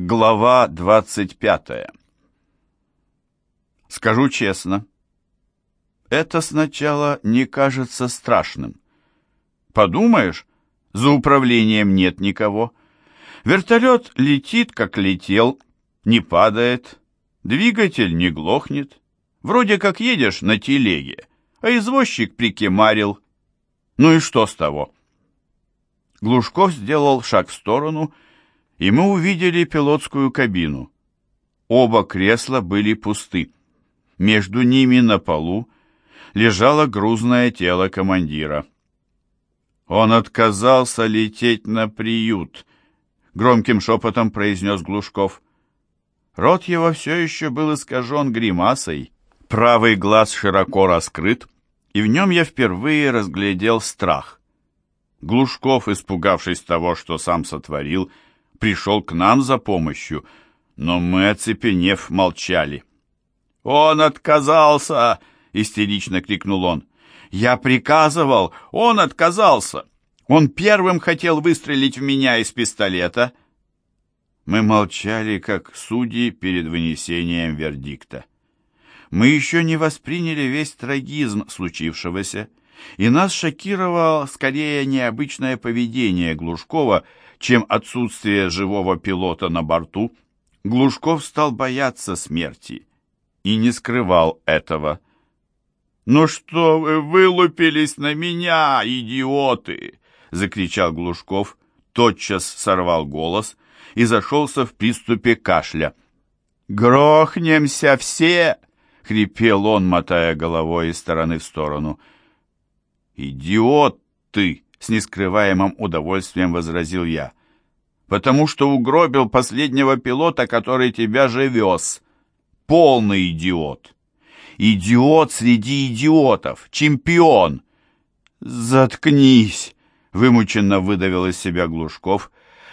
Глава 25 Скажу честно, это сначала не кажется страшным. Подумаешь, за управлением нет никого. Вертолет летит, как летел, не падает, двигатель не глохнет. Вроде как едешь на телеге, а извозчик прикимарил. Ну и что с того? Глушков сделал шаг в сторону и, и мы увидели пилотскую кабину. Оба кресла были пусты. Между ними на полу лежало грузное тело командира. «Он отказался лететь на приют», — громким шепотом произнес Глушков. Рот его все еще был искажен гримасой, правый глаз широко раскрыт, и в нем я впервые разглядел страх. Глушков, испугавшись того, что сам сотворил, — пришел к нам за помощью, но мы, оцепенев, молчали. «Он отказался!» — истерично крикнул он. «Я приказывал! Он отказался! Он первым хотел выстрелить в меня из пистолета!» Мы молчали, как судьи перед вынесением вердикта. Мы еще не восприняли весь трагизм случившегося, и нас шокировало скорее необычное поведение Глушкова, чем отсутствие живого пилота на борту, Глушков стал бояться смерти и не скрывал этого. «Ну что вы вылупились на меня, идиоты!» — закричал Глушков, тотчас сорвал голос и зашелся в приступе кашля. «Грохнемся все!» — хрипел он, мотая головой из стороны в сторону. «Идиот ты!» — с нескрываемым удовольствием возразил я. «Потому что угробил последнего пилота, который тебя же вез. Полный идиот! Идиот среди идиотов! Чемпион!» «Заткнись!» — вымученно выдавил из себя Глушков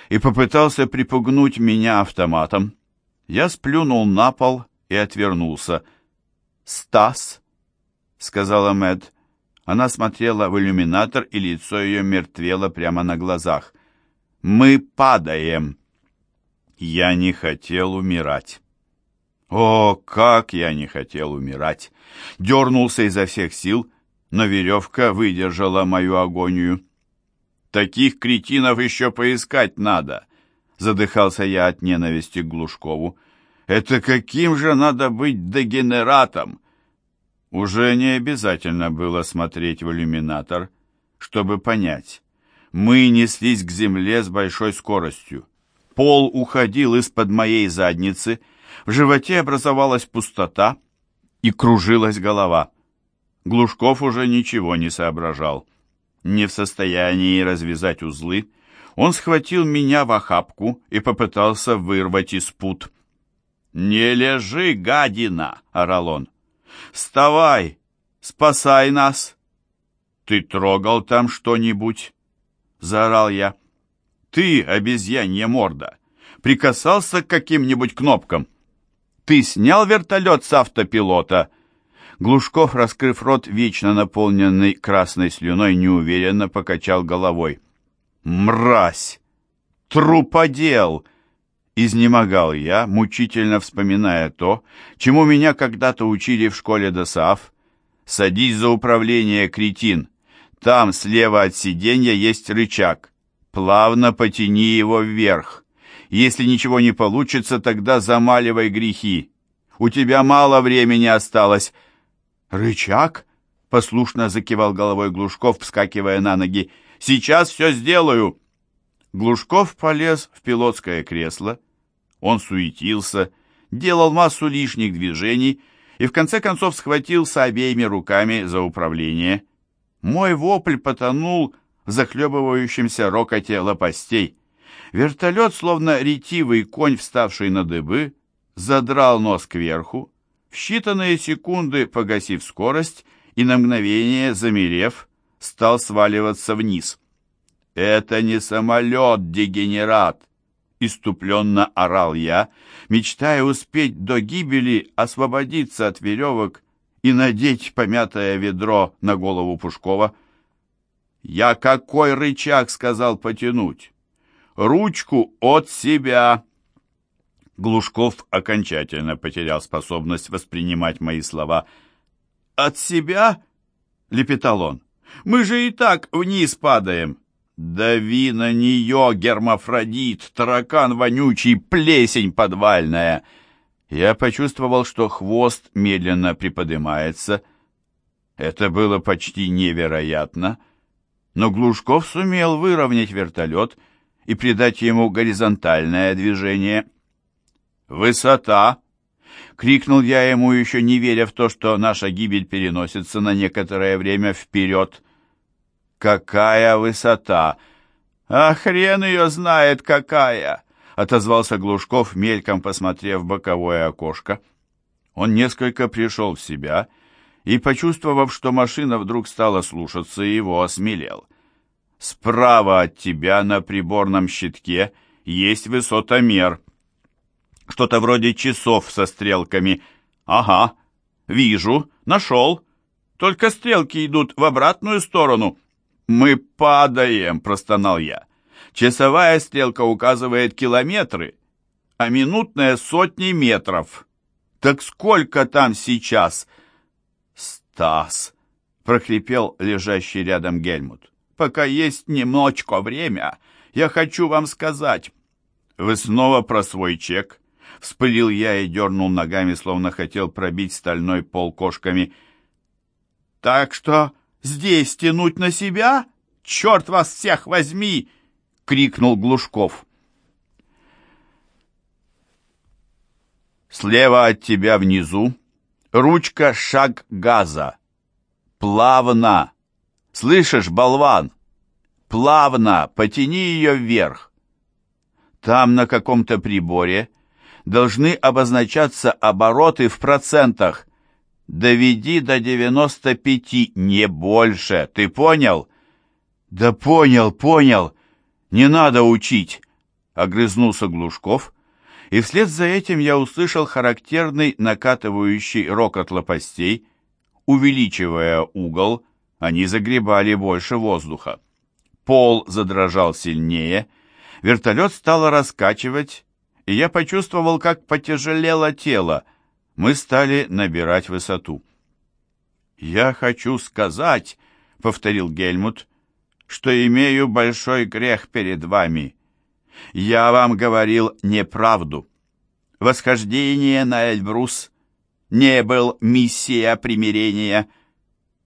и попытался припугнуть меня автоматом. Я сплюнул на пол и отвернулся. «Стас!» — сказала Мэд. Она смотрела в иллюминатор, и лицо ее мертвело прямо на глазах. «Мы падаем!» Я не хотел умирать. О, как я не хотел умирать! Дернулся изо всех сил, но веревка выдержала мою агонию. Таких кретинов еще поискать надо, задыхался я от ненависти к Глушкову. Это каким же надо быть дегенератом, уже не обязательно было смотреть в иллюминатор, чтобы понять. Мы неслись к земле с большой скоростью. Пол уходил из-под моей задницы, в животе образовалась пустота и кружилась голова. Глушков уже ничего не соображал. Не в состоянии развязать узлы, он схватил меня в охапку и попытался вырвать из пут. «Не лежи, гадина!» — орал он. Вставай! Спасай нас!» «Ты трогал там что-нибудь?» — заорал я. «Ты, обезьянья морда, прикасался к каким-нибудь кнопкам? Ты снял вертолет с автопилота?» Глушков, раскрыв рот, вечно наполненный красной слюной, неуверенно покачал головой. «Мразь! Труподел!» Изнемогал я, мучительно вспоминая то, чему меня когда-то учили в школе ДОСААФ. «Садись за управление, кретин! Там, слева от сиденья, есть рычаг. Плавно потяни его вверх. Если ничего не получится, тогда замаливай грехи. У тебя мало времени осталось». «Рычаг?» — послушно закивал головой Глушков, вскакивая на ноги. «Сейчас все сделаю!» Глушков полез в пилотское кресло, он суетился, делал массу лишних движений и в конце концов схватился обеими руками за управление. Мой вопль потонул в захлебывающемся рокоте лопастей. Вертолет, словно ретивый конь, вставший на дыбы, задрал нос кверху, в считанные секунды погасив скорость и на мгновение, замерев, стал сваливаться вниз. «Это не самолет, дегенерат!» Иступленно орал я, мечтая успеть до гибели освободиться от веревок и надеть помятое ведро на голову Пушкова. «Я какой рычаг?» — сказал потянуть. «Ручку от себя!» Глушков окончательно потерял способность воспринимать мои слова. «От себя?» — лепетал он. «Мы же и так вниз падаем!» «Дави на нее, гермафродит, таракан вонючий, плесень подвальная!» Я почувствовал, что хвост медленно приподнимается. Это было почти невероятно, но Глушков сумел выровнять вертолет и придать ему горизонтальное движение. «Высота!» — крикнул я ему, еще не веря в то, что наша гибель переносится на некоторое время вперед. «Какая высота!» «А хрен ее знает, какая!» — отозвался Глушков, мельком посмотрев в боковое окошко. Он несколько пришел в себя и, почувствовав, что машина вдруг стала слушаться, его осмелел. «Справа от тебя на приборном щитке есть высотомер», что-то вроде часов со стрелками. Ага, вижу, нашел. Только стрелки идут в обратную сторону. Мы падаем, простонал я. Часовая стрелка указывает километры, а минутная сотни метров. Так сколько там сейчас? Стас, прохрипел лежащий рядом Гельмут. Пока есть немножко время, я хочу вам сказать. Вы снова про свой чек? Вспылил я и дернул ногами, словно хотел пробить стальной пол кошками. «Так что здесь тянуть на себя? Черт вас всех возьми!» — крикнул Глушков. Слева от тебя внизу ручка шаг газа. Плавно. Слышишь, болван? Плавно потяни ее вверх. Там на каком-то приборе должны обозначаться обороты в процентах. Доведи до 95, не больше. Ты понял? Да понял, понял. Не надо учить, огрызнулся Глушков, и вслед за этим я услышал характерный накатывающий рокот лопастей. Увеличивая угол, они загребали больше воздуха. Пол задрожал сильнее, вертолет стало раскачивать, и я почувствовал, как потяжелело тело. Мы стали набирать высоту. «Я хочу сказать», — повторил Гельмут, — «что имею большой грех перед вами. Я вам говорил неправду. Восхождение на Эльбрус не был миссия примирения».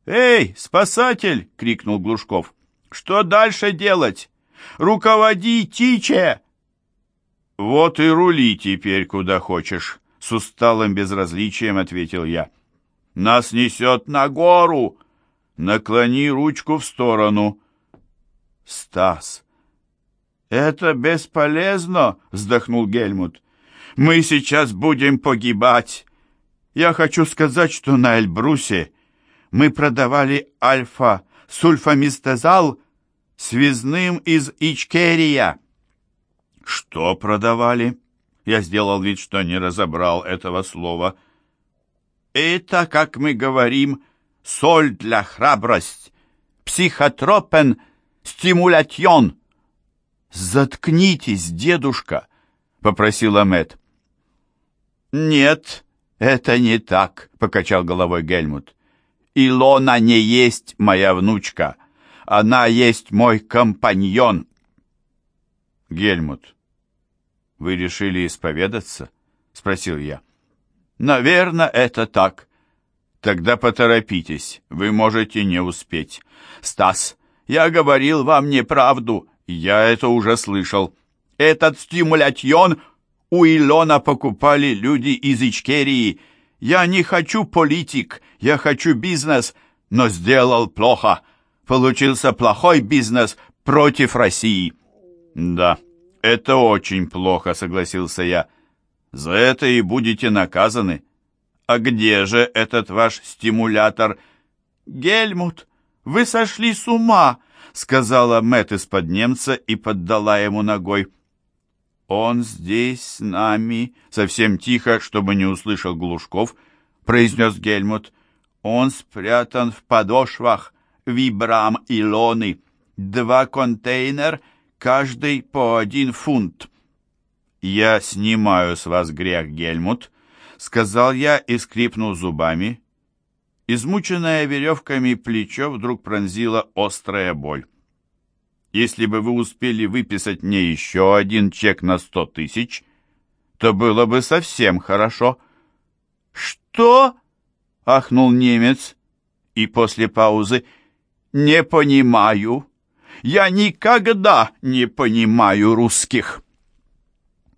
«Эй, спасатель!» — крикнул Глушков. «Что дальше делать? Руководи, Тиче!» «Вот и рули теперь куда хочешь», — с усталым безразличием ответил я. «Нас несет на гору! Наклони ручку в сторону!» «Стас!» «Это бесполезно!» — вздохнул Гельмут. «Мы сейчас будем погибать! Я хочу сказать, что на Эльбрусе мы продавали альфа-сульфамистазал связным из Ичкерия!» «Что продавали?» Я сделал вид, что не разобрал этого слова. «Это, как мы говорим, соль для храбрость, психотропен стимулятьон». «Заткнитесь, дедушка!» — попросила Мэт. «Нет, это не так», — покачал головой Гельмут. «Илона не есть моя внучка. Она есть мой компаньон». «Гельмут, «Вы решили исповедаться?» — спросил я. «Наверное, это так. Тогда поторопитесь, вы можете не успеть. Стас, я говорил вам неправду, я это уже слышал. Этот стимулятьон у Илона покупали люди из Ичкерии. Я не хочу политик, я хочу бизнес, но сделал плохо. Получился плохой бизнес против России». «Да». «Это очень плохо», — согласился я. «За это и будете наказаны». «А где же этот ваш стимулятор?» «Гельмут, вы сошли с ума», — сказала Мэтт из-под немца и поддала ему ногой. «Он здесь с нами», — совсем тихо, чтобы не услышал Глушков, — произнес Гельмут. «Он спрятан в подошвах, вибрам и лоны. Два контейнер — каждый по один фунт. «Я снимаю с вас грех, Гельмут», — сказал я и скрипнул зубами. Измученное веревками плечо вдруг пронзила острая боль. «Если бы вы успели выписать мне еще один чек на сто тысяч, то было бы совсем хорошо». «Что?» — ахнул немец. И после паузы «Не понимаю. Я никогда не понимаю русских».